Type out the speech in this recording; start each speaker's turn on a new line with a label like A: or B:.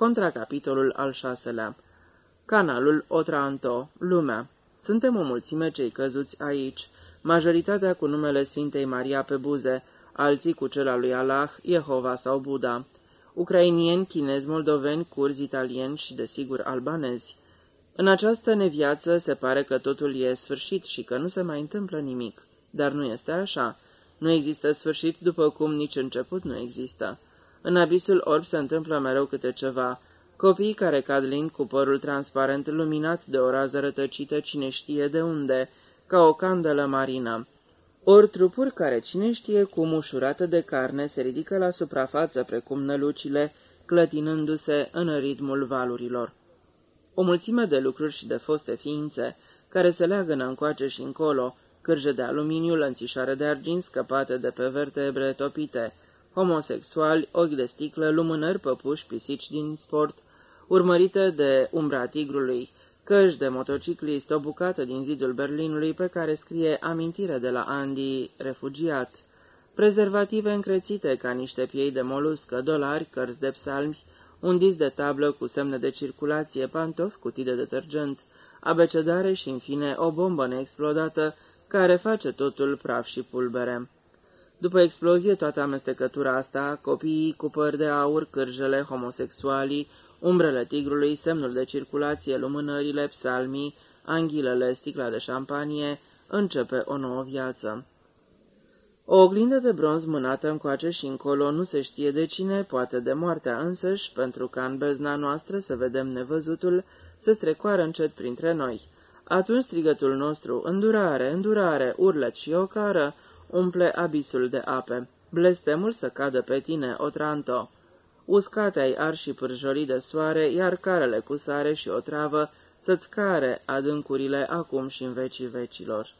A: Contracapitolul al șaselea Canalul Otranto, lumea. Suntem o mulțime cei căzuți aici, majoritatea cu numele Sfintei Maria pe buze, alții cu cel al lui Allah, Jehova sau Buddha, ucrainieni, chinezi, moldoveni, curzi, italieni și, desigur, albanezi. În această neviață se pare că totul e sfârșit și că nu se mai întâmplă nimic, dar nu este așa. Nu există sfârșit după cum nici început nu există. În abisul orb se întâmplă mereu câte ceva. Copiii care cad lin cu părul transparent luminat de o rază rătăcită cine știe de unde, ca o candelă marină. Ori trupuri care cine știe cum ușurată de carne se ridică la suprafață precum nălucile, clătinându-se în ritmul valurilor. O mulțime de lucruri și de foste ființe, care se leagă încoace și încolo, cârje de aluminiu, lănțișoare de argint scăpate de pe vertebre topite, homosexuali, ochi de sticlă, lumânări, păpuși, pisici din sport, urmărite de umbra tigrului, căști de motociclist, o bucată din zidul Berlinului pe care scrie amintire de la Andy, refugiat, prezervative încrețite ca niște piei de moluscă, dolari, cărți de psalmi, un disc de tablă cu semne de circulație, pantofi, cutii de detergent, abecedare și, în fine, o bombă neexplodată care face totul praf și pulbere. După explozie, toată amestecătura asta, copiii cu păr de aur, cârjele, homosexualii, umbrele tigrului, semnul de circulație, lumânările, psalmii, anghilele, sticla de șampanie, începe o nouă viață. O oglindă de bronz mânată încoace și încolo nu se știe de cine, poate de moartea însăși, pentru ca în bezna noastră să vedem nevăzutul, să strecoară încet printre noi. Atunci strigătul nostru, îndurare, îndurare, urlet și ocară, umple abisul de ape. Blestemul să cadă pe tine, Otranto. Uscate ai ar și pârjorii de soare, iar carele cu sare și o travă să-ți care adâncurile acum și în vecii vecilor.